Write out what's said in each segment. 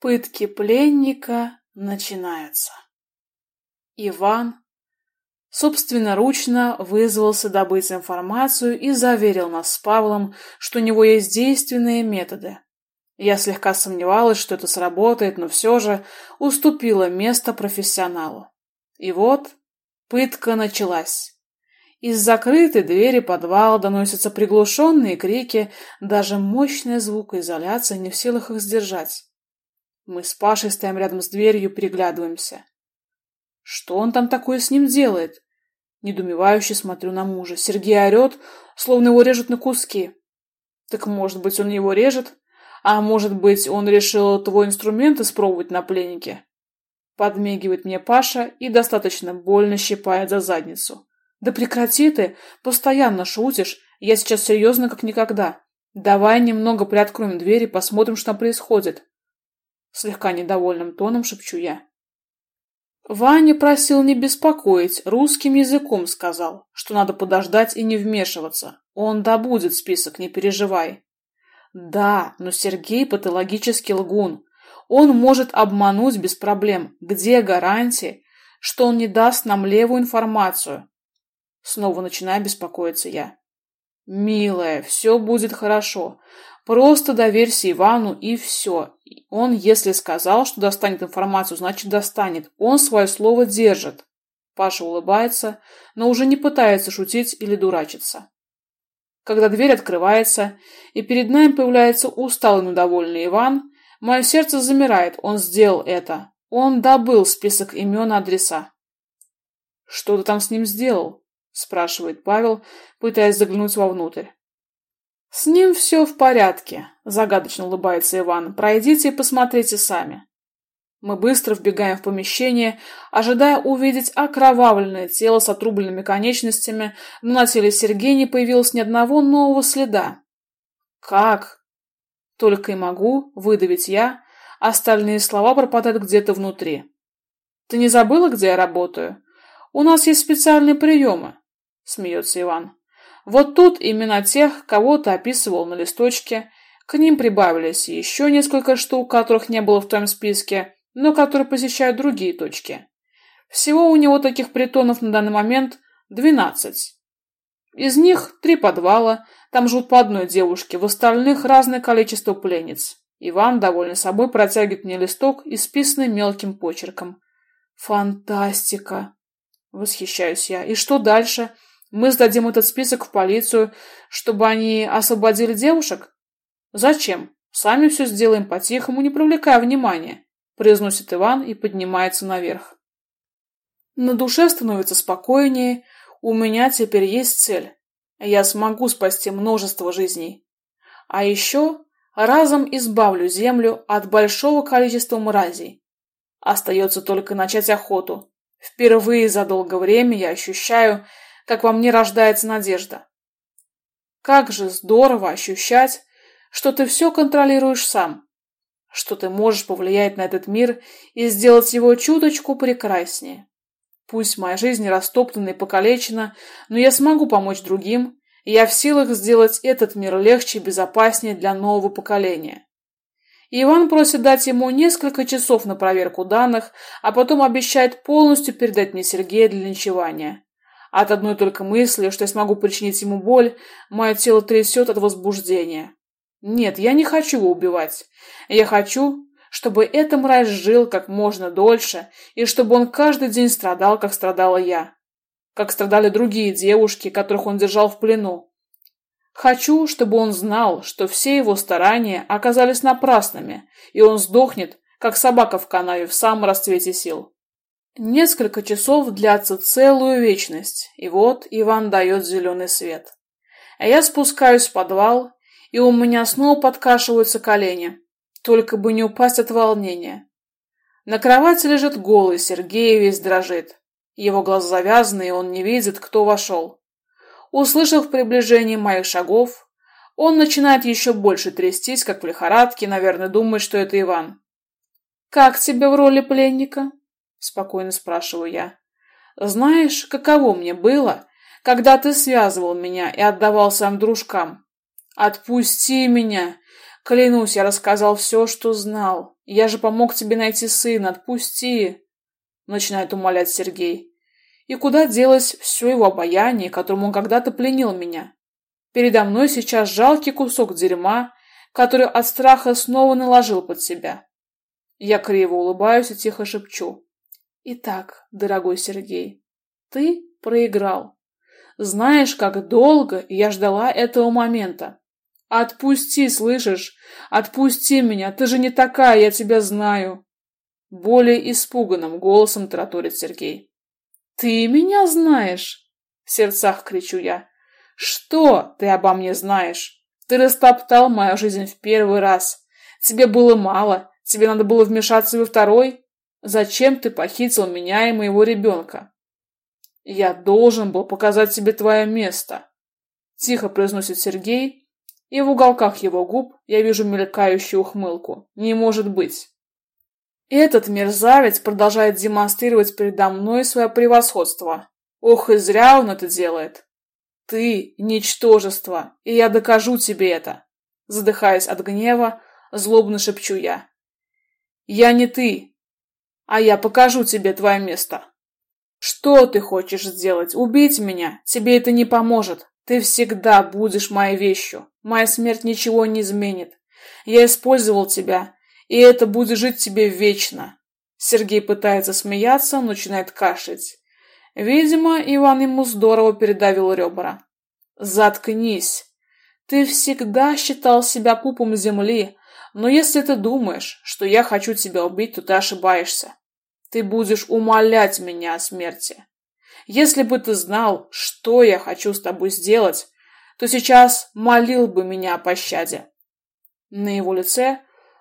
Пытки пленника начинаются. Иван собственноручно вызвался добыть информацию и заверил нас с Павлом, что у него есть действенные методы. Я слегка сомневалась, что это сработает, но все же уступила место профессионалу. И вот пытка началась. Из закрытой двери подвала доносятся приглушенные крики, даже мощная звукоизоляция не в силах их сдержать. Мы с Пашей стоим рядом с дверью, переглядываемся. Что он там такое с ним делает? Недумевающе смотрю на мужа. Сергей орет, словно его режут на куски. Так может быть, он его режет? А может быть, он решил твой инструмент испробовать на пленнике? Подмигивает мне Паша и достаточно больно щипает за задницу. Да прекрати ты, постоянно шутишь. Я сейчас серьезно, как никогда. Давай немного приоткроем дверь и посмотрим, что там происходит. Слегка недовольным тоном шепчу я. Ваня просил не беспокоить, русским языком сказал, что надо подождать и не вмешиваться. Он добудет список, не переживай. Да, но Сергей патологический лгун. Он может обмануть без проблем. Где гарантии, что он не даст нам левую информацию? Снова начинаю беспокоиться я. Милая, все будет хорошо. Просто доверься Ивану и все. Он, если сказал, что достанет информацию, значит достанет. Он свое слово держит. Паша улыбается, но уже не пытается шутить или дурачиться. Когда дверь открывается, и перед нами появляется усталый, но довольный Иван, мое сердце замирает. Он сделал это. Он добыл список имен и адреса. «Что ты там с ним сделал?» – спрашивает Павел, пытаясь заглянуть вовнутрь. «С ним все в порядке», — загадочно улыбается Иван. «Пройдите и посмотрите сами». Мы быстро вбегаем в помещение, ожидая увидеть окровавленное тело с отрубленными конечностями, но на теле Сергея не появилось ни одного нового следа. «Как?» Только и могу выдавить я, остальные слова пропадают где-то внутри. «Ты не забыла, где я работаю? У нас есть специальные приемы», — смеется Иван. Вот тут имена тех, кого ты описывал на листочке. К ним прибавились еще несколько штук, которых не было в твоем списке, но которые посещают другие точки. Всего у него таких притонов на данный момент двенадцать. Из них три подвала, там живут по одной девушке, в остальных разное количество пленниц. Иван, довольный собой, протягивает мне листок, исписанный мелким почерком. «Фантастика!» — восхищаюсь я. «И что дальше?» Мы сдадим этот список в полицию, чтобы они освободили девушек? Зачем? Сами все сделаем по-тихому, не привлекая внимания, произносит Иван и поднимается наверх. На душе становится спокойнее, у меня теперь есть цель. Я смогу спасти множество жизней. А еще разом избавлю землю от большого количества мразей. Остается только начать охоту. Впервые за долгое время я ощущаю, как во мне рождается надежда. Как же здорово ощущать, что ты все контролируешь сам, что ты можешь повлиять на этот мир и сделать его чуточку прекраснее. Пусть моя жизнь растоптана и покалечена, но я смогу помочь другим, и я в силах сделать этот мир легче и безопаснее для нового поколения. Иван просит дать ему несколько часов на проверку данных, а потом обещает полностью передать мне Сергея для линчевания. От одной только мысли, что я смогу причинить ему боль, мое тело трясет от возбуждения. Нет, я не хочу его убивать. Я хочу, чтобы эта мразь жил как можно дольше, и чтобы он каждый день страдал, как страдала я. Как страдали другие девушки, которых он держал в плену. Хочу, чтобы он знал, что все его старания оказались напрасными, и он сдохнет, как собака в канаве в самом расцвете сил. Несколько часов длятся целую вечность, и вот Иван дает зеленый свет. А я спускаюсь в подвал, и у меня снова подкашиваются колени, только бы не упасть от волнения. На кровати лежит голый, Сергей весь дрожит. Его глаза завязаны, и он не видит, кто вошел. Услышав приближение моих шагов, он начинает еще больше трястись, как в лихорадке, наверное, думает, что это Иван. «Как тебе в роли пленника?» — спокойно спрашиваю я. «Знаешь, каково мне было, когда ты связывал меня и отдавал своим дружкам? Отпусти меня! Клянусь, я рассказал все, что знал. Я же помог тебе найти сына, отпусти!» Начинает умолять Сергей. И куда делось все его обаяние, которым он когда-то пленил меня? Передо мной сейчас жалкий кусок дерьма, который от страха снова наложил под себя. Я криво улыбаюсь и тихо шепчу. Итак, дорогой Сергей, ты проиграл. Знаешь, как долго я ждала этого момента. Отпусти, слышишь? Отпусти меня, ты же не такая, я тебя знаю. Более испуганным голосом тараторит Сергей. Ты меня знаешь? В сердцах кричу я. Что ты обо мне знаешь? Ты растоптал мою жизнь в первый раз. Тебе было мало, тебе надо было вмешаться во второй. Зачем ты похитил меня и моего ребенка? Я должен был показать тебе твое место. Тихо произносит Сергей и в уголках его губ я вижу мелькающую ухмылку. Не может быть. Этот мерзавец продолжает демонстрировать передо мной свое превосходство. Ох, и зря он это делает. Ты — ничтожество, и я докажу тебе это. Задыхаясь от гнева, злобно шепчу я. Я не ты, а я покажу тебе твое место. Что ты хочешь сделать? Убить меня? Тебе это не поможет. Ты всегда будешь моей вещью. Моя смерть ничего не изменит. Я использовал тебя, и это будет жить тебе вечно. Сергей пытается смеяться, но начинает кашлять. Видимо, Иван ему здорово передавил ребра. Заткнись. Ты всегда считал себя пупом земли, но если ты думаешь, что я хочу тебя убить, то ты ошибаешься. Ты будешь умолять меня о смерти. Если бы ты знал, что я хочу с тобой сделать, то сейчас молил бы меня о пощаде. На его лице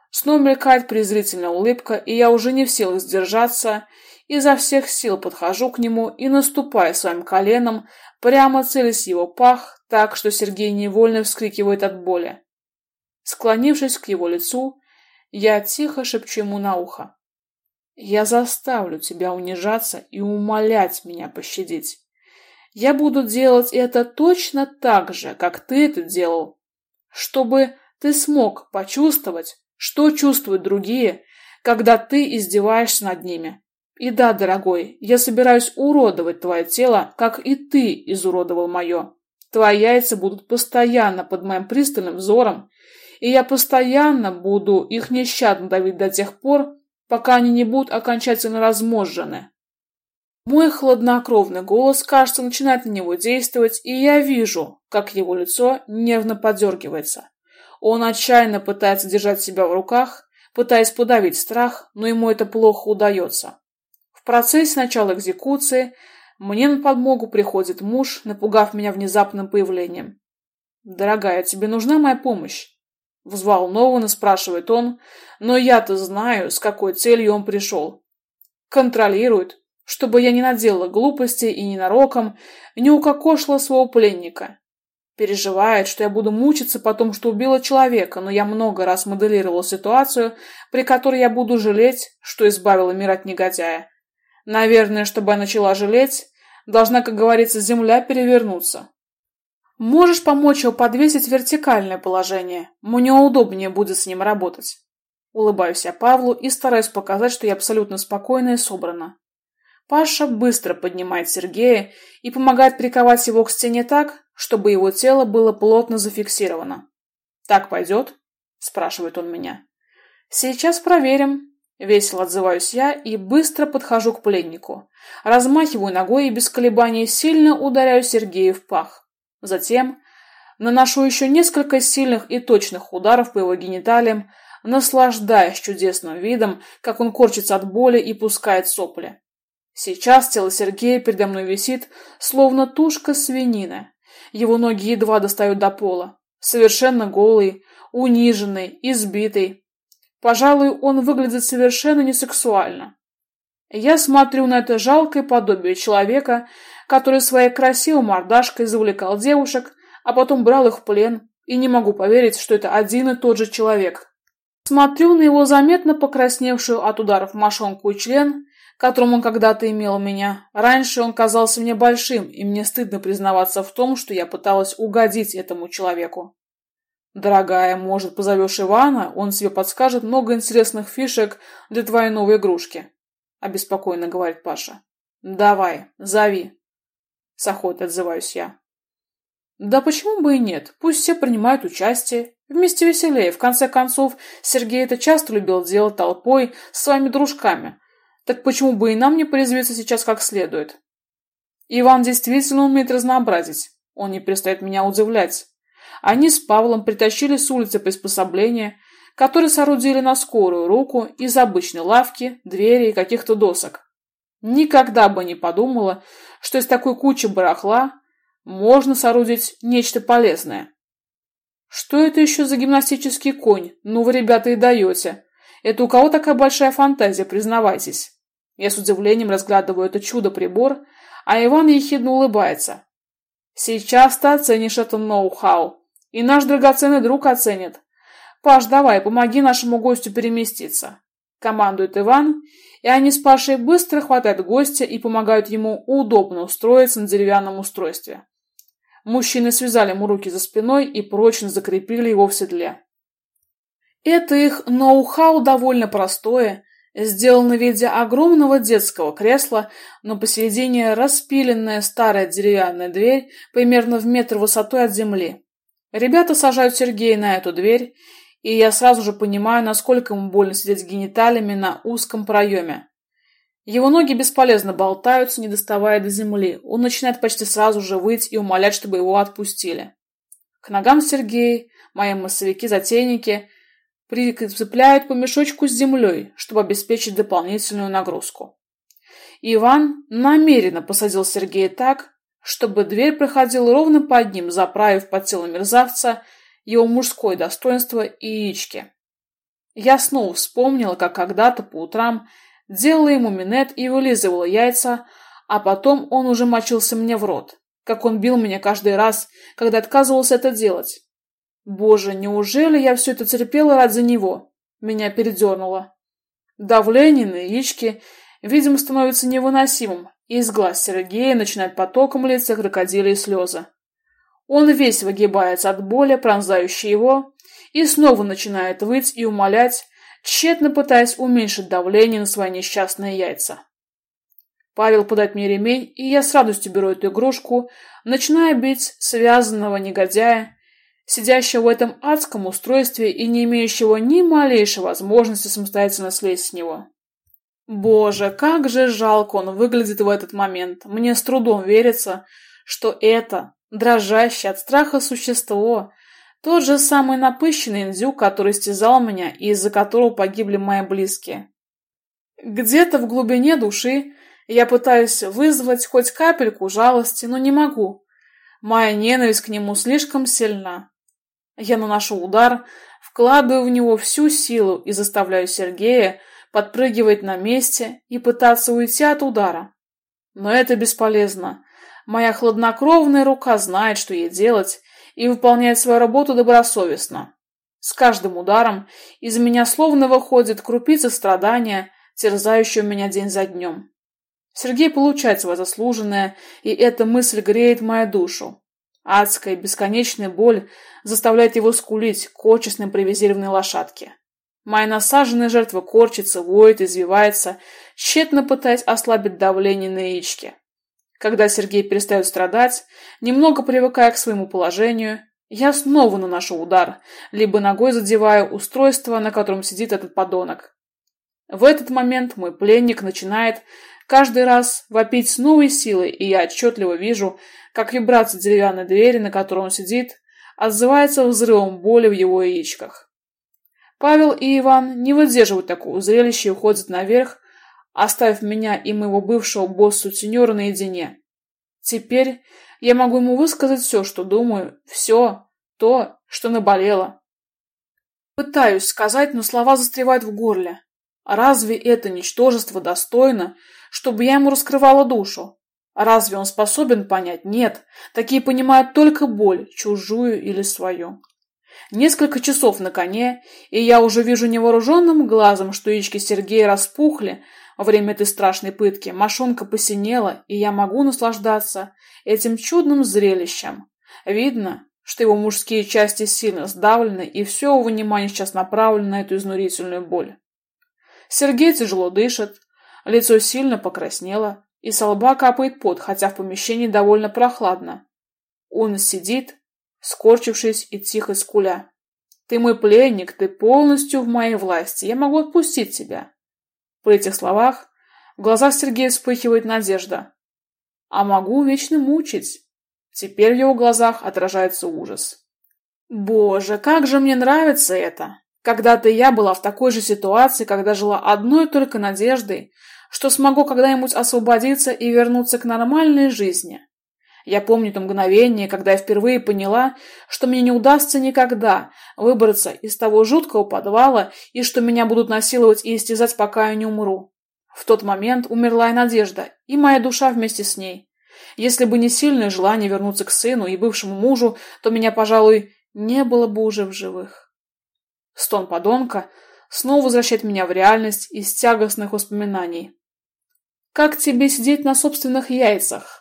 снова мелькает презрительная улыбка, и я уже не в силах сдержаться, изо всех сил подхожу к нему и наступая своим коленом, прямо целясь его пах, так что Сергей невольно вскрикивает от боли. Склонившись к его лицу, я тихо шепчу ему на ухо. Я заставлю тебя унижаться и умолять меня пощадить. Я буду делать это точно так же, как ты это делал, чтобы ты смог почувствовать, что чувствуют другие, когда ты издеваешься над ними. И да, дорогой, я собираюсь уродовать твое тело, как и ты изуродовал мое. Твои яйца будут постоянно под моим пристальным взором, и я постоянно буду их нещадно давить до тех пор, пока они не будут окончательно разможжены. Мой хладнокровный голос, кажется, начинает на него действовать, и я вижу, как его лицо нервно подергивается. Он отчаянно пытается держать себя в руках, пытаясь подавить страх, но ему это плохо удается. В процессе начала экзекуции мне на подмогу приходит муж, напугав меня внезапным появлением. «Дорогая, тебе нужна моя помощь?» Взволнованно спрашивает он, но я-то знаю, с какой целью он пришел. Контролирует, чтобы я не наделала глупостей и ненароком не укокошила своего пленника. Переживает, что я буду мучиться потом, что убила человека, но я много раз моделировала ситуацию, при которой я буду жалеть, что избавила мир от негодяя. Наверное, чтобы я начала жалеть, должна, как говорится, земля перевернуться. Можешь помочь его подвесить в вертикальное положение. Мне удобнее будет с ним работать. Улыбаюсь я Павлу и стараюсь показать, что я абсолютно спокойна и собрана. Паша быстро поднимает Сергея и помогает приковать его к стене так, чтобы его тело было плотно зафиксировано. «Так пойдет?» – спрашивает он меня. «Сейчас проверим». Весело отзываюсь я и быстро подхожу к пленнику. Размахиваю ногой и без колебаний сильно ударяю Сергея в пах. Затем наношу еще несколько сильных и точных ударов по его гениталиям, наслаждаясь чудесным видом, как он корчится от боли и пускает сопли. Сейчас тело Сергея передо мной висит, словно тушка свинины. Его ноги едва достают до пола. Совершенно голый, униженный, избитый. Пожалуй, он выглядит совершенно несексуально. Я смотрю на это жалкое подобие человека, который своей красивой мордашкой завлекал девушек, а потом брал их в плен, и не могу поверить, что это один и тот же человек. Смотрю на его заметно покрасневшую от ударов мошонку и член, которым он когда-то имел меня. Раньше он казался мне большим, и мне стыдно признаваться в том, что я пыталась угодить этому человеку. Дорогая, может, позовешь Ивана, он тебе подскажет много интересных фишек для твоей новой игрушки, обеспокоенно говорит Паша. Давай, зови. С охотой отзываюсь я. Да почему бы и нет? Пусть все принимают участие. Вместе веселее. В конце концов, Сергей это часто любил делать толпой с своими дружками. Так почему бы и нам не порезвиться сейчас как следует? Иван действительно умеет разнообразить. Он не перестает меня удивлять. Они с Павлом притащили с улицы приспособления, которые соорудили на скорую руку из обычной лавки, двери и каких-то досок. Никогда бы не подумала, что из такой кучи барахла можно соорудить нечто полезное. Что это еще за гимнастический конь? Ну вы, ребята, и даете. Это у кого такая большая фантазия, признавайтесь. Я с удивлением разглядываю это чудо-прибор, а Иван ехидно улыбается. Сейчас ты оценишь это ноу-хау. И наш драгоценный друг оценит. Паш, давай, помоги нашему гостю переместиться. Командует Иван, и они с Пашей быстро хватают гостя и помогают ему удобно устроиться на деревянном устройстве. Мужчины связали ему руки за спиной и прочно закрепили его в седле. Это их ноу-хау довольно простое, сделано в виде огромного детского кресла, но посередине распиленная старая деревянная дверь примерно в метр высотой от земли. Ребята сажают Сергея на эту дверь, и я сразу же понимаю, насколько ему больно сидеть гениталиями на узком проеме. Его ноги бесполезно болтаются, не доставая до земли. Он начинает почти сразу же выть и умолять, чтобы его отпустили. К ногам Сергея мои массовики-затейники прицепляют по мешочку с землей, чтобы обеспечить дополнительную нагрузку. Иван намеренно посадил Сергея так, чтобы дверь проходила ровно под ним, заправив под тело мерзавца его мужское достоинство и яички. Я снова вспомнила, как когда-то по утрам делала ему минет и вылизывала яйца, а потом он уже мочился мне в рот, как он бил меня каждый раз, когда отказывался это делать. Боже, неужели я все это терпела ради него? Меня передернуло. Давление на яички, видимо, становится невыносимым, и из глаз Сергея начинает потоком литься крокодилы и слезы. Он весь выгибается от боли, пронзающей его, и снова начинает выть и умолять, тщетно пытаясь уменьшить давление на свои несчастные яйца. Павел подает мне ремень, и я с радостью беру эту игрушку, начиная бить связанного негодяя, сидящего в этом адском устройстве и не имеющего ни малейшей возможности самостоятельно слезть с него. Боже, как же жалко он выглядит в этот момент. Мне с трудом верится, что это, дрожащее от страха существо, тот же самый напыщенный индюк, который стязал меня и из-за которого погибли мои близкие. Где-то в глубине души я пытаюсь вызвать хоть капельку жалости, но не могу. Моя ненависть к нему слишком сильна. Я наношу удар, вкладываю в него всю силу и заставляю Сергея подпрыгивать на месте и пытаться уйти от удара. Но это бесполезно. Моя хладнокровная рука знает, что ей делать, и выполняет свою работу добросовестно. С каждым ударом из меня словно выходит крупица страдания, терзающая меня день за днем. Сергей получает свое заслуженное, и эта мысль греет мою душу. Адская бесконечная боль заставляет его скулить кочес на импровизированной лошадке. Моя насаженная жертва корчится, воет, извивается, тщетно пытаясь ослабить давление на яичке. Когда Сергей перестает страдать, немного привыкая к своему положению, я снова наношу удар, либо ногой задеваю устройство, на котором сидит этот подонок. В этот момент мой пленник начинает каждый раз вопить с новой силой, и я отчетливо вижу, как вибрация деревянной двери, на которой он сидит, отзывается взрывом боли в его яичках. Павел и Иван не выдерживают такого зрелища и уходят наверх, оставив меня и моего бывшего босса-сутенера наедине. Теперь я могу ему высказать все, что думаю, все то, что наболело. Пытаюсь сказать, но слова застревают в горле. Разве это ничтожество достойно, чтобы я ему раскрывала душу? Разве он способен понять? Нет. Такие понимают только боль, чужую или свою. Несколько часов на коне, и я уже вижу невооруженным глазом, что яички Сергея распухли во время этой страшной пытки, мошонка посинела, и я могу наслаждаться этим чудным зрелищем. Видно, что его мужские части сильно сдавлены, и все его внимание сейчас направлено на эту изнурительную боль. Сергей тяжело дышит, лицо сильно покраснело, и со лба капает пот, хотя в помещении довольно прохладно. Он сидит, скорчившись и тихо скуля. «Ты мой пленник, ты полностью в моей власти, я могу отпустить тебя». При этих словах в глазах Сергея вспыхивает надежда. «А могу вечно мучить». Теперь в его глазах отражается ужас. «Боже, как же мне нравится это! Когда-то я была в такой же ситуации, когда жила одной только надеждой, что смогу когда-нибудь освободиться и вернуться к нормальной жизни. Я помню то мгновение, когда я впервые поняла, что мне не удастся никогда выбраться из того жуткого подвала и что меня будут насиловать и истязать, пока я не умру. В тот момент умерла и надежда, и моя душа вместе с ней. Если бы не сильное желание вернуться к сыну и бывшему мужу, то меня, пожалуй, не было бы уже в живых. Стон подонка снова возвращает меня в реальность из тягостных воспоминаний. «Как тебе сидеть на собственных яйцах?»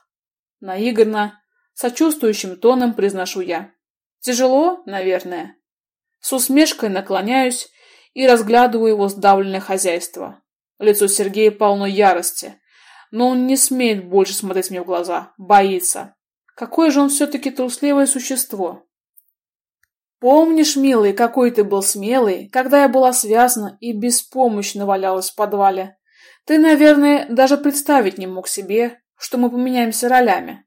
Наигранно, сочувствующим тоном произношу я. Тяжело, наверное. С усмешкой наклоняюсь и разглядываю его сдавленное хозяйство. Лицо Сергея полно ярости, но он не смеет больше смотреть мне в глаза, боится. Какое же он все-таки трусливое существо. Помнишь, милый, какой ты был смелый, когда я была связана и беспомощно валялась в подвале? Ты, наверное, даже представить не мог себе, что мы поменяемся ролями.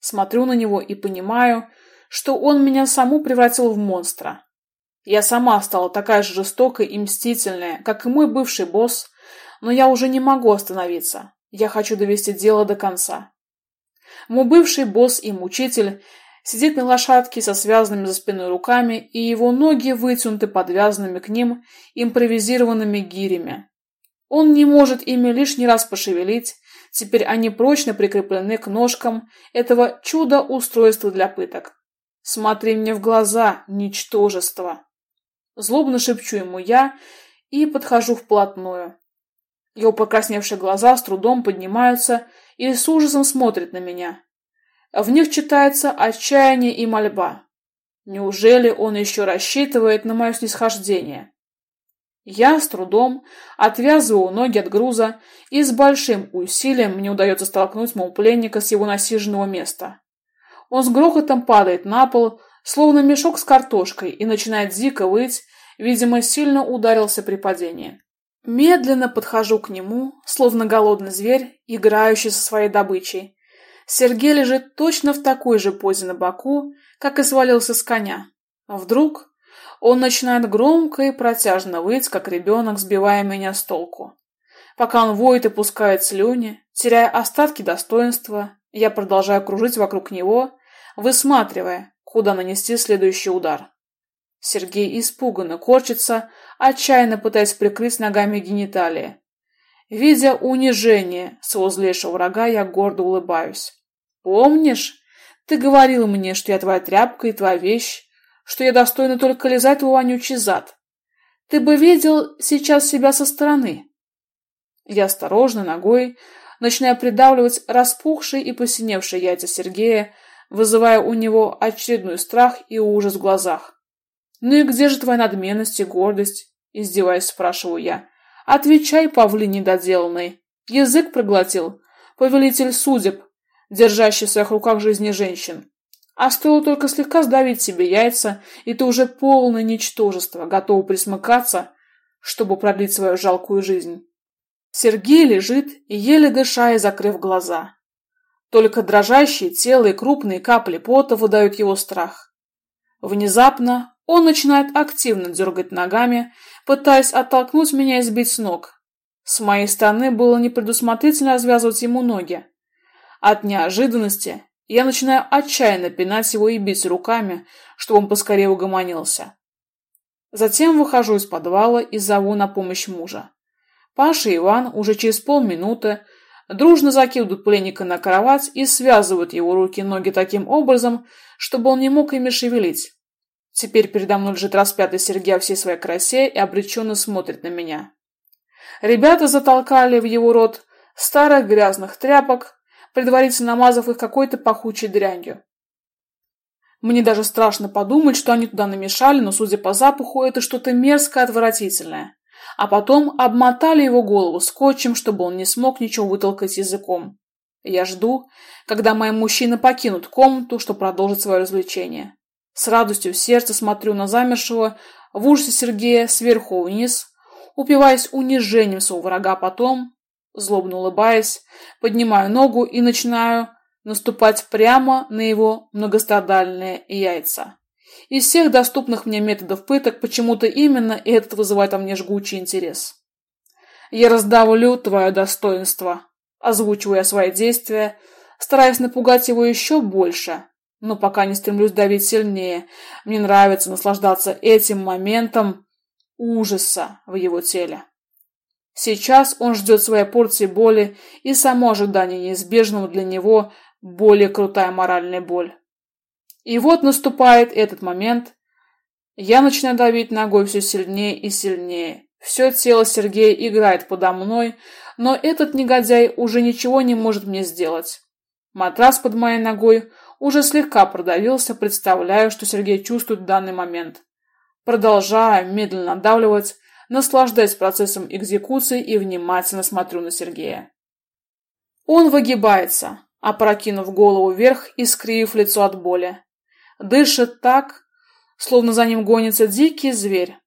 Смотрю на него и понимаю, что он меня саму превратил в монстра. Я сама стала такая же жестокая и мстительная, как и мой бывший босс, но я уже не могу остановиться. Я хочу довести дело до конца. Мой бывший босс и мучитель сидит на лошадке со связанными за спиной руками, и его ноги вытянуты подвязанными к ним импровизированными гирями. Он не может ими лишний раз пошевелить, Теперь они прочно прикреплены к ножкам этого чудо-устройства для пыток. Смотри мне в глаза, ничтожество. Злобно шепчу ему я и подхожу вплотную. Его покрасневшие глаза с трудом поднимаются и с ужасом смотрят на меня. В них читается отчаяние и мольба. Неужели он еще рассчитывает на мое снисхождение? Я с трудом отвязываю ноги от груза, и с большим усилием мне удается столкнуть моего пленника с его насиженного места. Он с грохотом падает на пол, словно мешок с картошкой, и начинает дико выть, видимо, сильно ударился при падении. Медленно подхожу к нему, словно голодный зверь, играющий со своей добычей. Сергей лежит точно в такой же позе на боку, как и свалился с коня. Вдруг он начинает громко и протяжно выть, как ребенок, сбивая меня с толку. Пока он воет и пускает слюни, теряя остатки достоинства, я продолжаю кружить вокруг него, высматривая, куда нанести следующий удар. Сергей испуганно корчится, отчаянно пытаясь прикрыть ногами гениталии. Видя унижение своего злейшего врага, я гордо улыбаюсь. «Помнишь, ты говорил мне, что я твоя тряпка и твоя вещь, что я достойна только лизать твой вонючий зад. Ты бы видел сейчас себя со стороны. Я осторожно ногой начинаю придавливать распухшие и посиневшие яйца Сергея, вызывая у него очередной страх и ужас в глазах. «Ну и где же твоя надменность и гордость?» — издеваясь, спрашиваю я. «Отвечай, павлин недоделанный. Язык проглотил. Повелитель судеб, держащий в своих руках жизни женщин. А стоило только слегка сдавить себе яйца, и ты уже полное ничтожество, готово присмыкаться, чтобы продлить свою жалкую жизнь. Сергей лежит, еле дыша и закрыв глаза. Только дрожащие тело и крупные капли пота выдают его страх. Внезапно он начинает активно дергать ногами, пытаясь оттолкнуть меня и сбить с ног. С моей стороны было непредусмотрительно развязывать ему ноги. От неожиданности я начинаю отчаянно пинать его и бить руками, чтобы он поскорее угомонился. Затем выхожу из подвала и зову на помощь мужа. Паша и Иван уже через полминуты дружно закидывают пленника на кровать и связывают его руки и ноги таким образом, чтобы он не мог ими шевелить. Теперь передо мной лежит распятый Сергей во всей своей красе и обреченно смотрит на меня. Ребята затолкали в его рот старых грязных тряпок, предварительно намазав их какой-то пахучей дрянью. Мне даже страшно подумать, что они туда намешали, но, судя по запаху, это что-то мерзкое, отвратительное. А потом обмотали его голову скотчем, чтобы он не смог ничего вытолкать языком. Я жду, когда мои мужчины покинут комнату, чтобы продолжить свое развлечение. С радостью в сердце смотрю на замершего в ужасе Сергея сверху вниз, упиваясь унижением своего врага, потом, злобно улыбаясь, поднимаю ногу и начинаю наступать прямо на его многострадальные яйца. Из всех доступных мне методов пыток почему-то именно этот вызывает во мне жгучий интерес. Я раздавлю твое достоинство, озвучивая свои действия, стараясь напугать его еще больше, но пока не стремлюсь давить сильнее. Мне нравится наслаждаться этим моментом ужаса в его теле. Сейчас он ждет своей порции боли, и само ожидание неизбежного для него более крутая моральная боль. И вот наступает этот момент. Я начинаю давить ногой все сильнее и сильнее. Все тело Сергея играет подо мной, но этот негодяй уже ничего не может мне сделать. Матрас под моей ногой уже слегка продавился, представляю, что Сергей чувствует в данный момент. Продолжаю медленно надавливать, наслаждаясь процессом экзекуции и внимательно смотрю на Сергея. Он выгибается, опрокинув голову вверх и скривив лицо от боли. Дышит так, словно за ним гонится дикий зверь.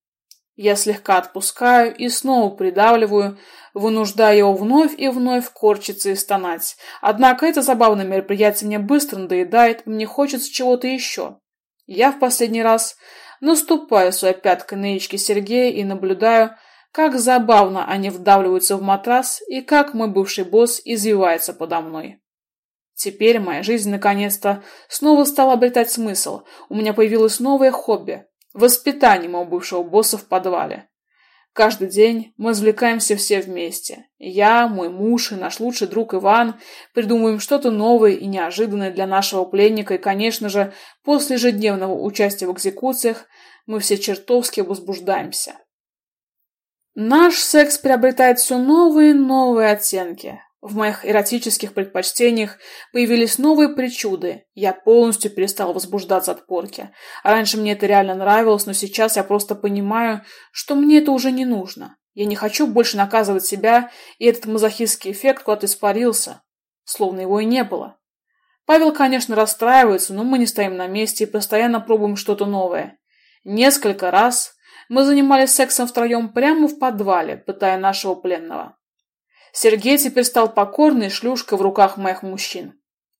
Я слегка отпускаю и снова придавливаю, вынуждая его вновь и вновь корчиться и стонать. Однако это забавное мероприятие мне быстро надоедает, мне хочется чего-то еще. Я в последний раз наступаю своей пяткой на яички Сергея и наблюдаю, как забавно они вдавливаются в матрас и как мой бывший босс извивается подо мной. Теперь моя жизнь наконец-то снова стала обретать смысл. У меня появилось новое хобби – воспитание моего бывшего босса в подвале. Каждый день мы извлекаемся все вместе. Я, мой муж и наш лучший друг Иван придумываем что-то новое и неожиданное для нашего пленника, и, конечно же, после ежедневного участия в экзекуциях мы все чертовски возбуждаемся. Наш секс приобретает все новые и новые оттенки. В моих эротических предпочтениях появились новые причуды. Я полностью перестал возбуждаться от порки. Раньше мне это реально нравилось, но сейчас я просто понимаю, что мне это уже не нужно. Я не хочу больше наказывать себя, и этот мазохистский эффект куда-то испарился, словно его и не было. Павел, конечно, расстраивается, но мы не стоим на месте и постоянно пробуем что-то новое. Несколько раз мы занимались сексом втроем прямо в подвале, пытая нашего пленного. Сергей теперь стал покорной шлюшкой в руках моих мужчин.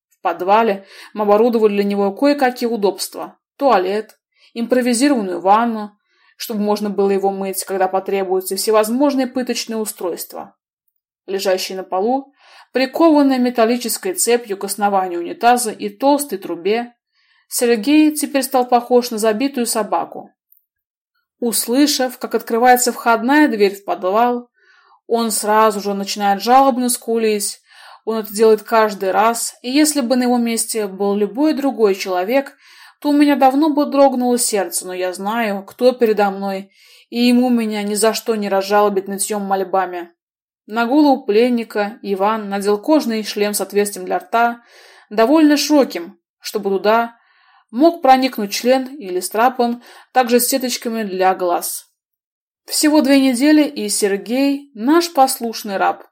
В подвале мы оборудовали для него кое-какие удобства. Туалет, импровизированную ванну, чтобы можно было его мыть, когда потребуется, всевозможные пыточные устройства. Лежащий на полу, прикованная металлической цепью к основанию унитаза и толстой трубе, Сергей теперь стал похож на забитую собаку. Услышав, как открывается входная дверь в подвал, он сразу же начинает жалобно скулить. Он это делает каждый раз, и если бы на его месте был любой другой человек, то у меня давно бы дрогнуло сердце, но я знаю, кто передо мной, и ему меня ни за что не разжалобить нытьем мольбами. На голову пленника Иван надел кожный шлем с отверстием для рта, довольно широким, чтобы туда мог проникнуть член или страпан, также с сеточками для глаз. Всего две недели, и Сергей – наш послушный раб.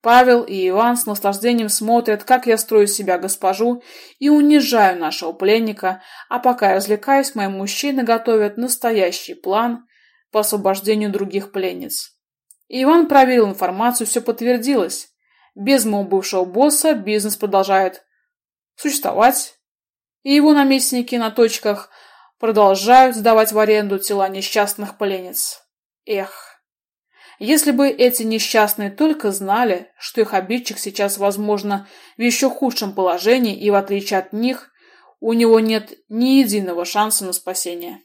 Павел и Иван с наслаждением смотрят, как я строю себя госпожу и унижаю нашего пленника, а пока я развлекаюсь, мои мужчины готовят настоящий план по освобождению других пленниц. Иван проверил информацию, все подтвердилось. Без моего бывшего босса бизнес продолжает существовать, и его наместники на точках продолжают сдавать в аренду тела несчастных пленниц. Эх, если бы эти несчастные только знали, что их обидчик сейчас, возможно, в еще худшем положении, и в отличие от них, у него нет ни единого шанса на спасение.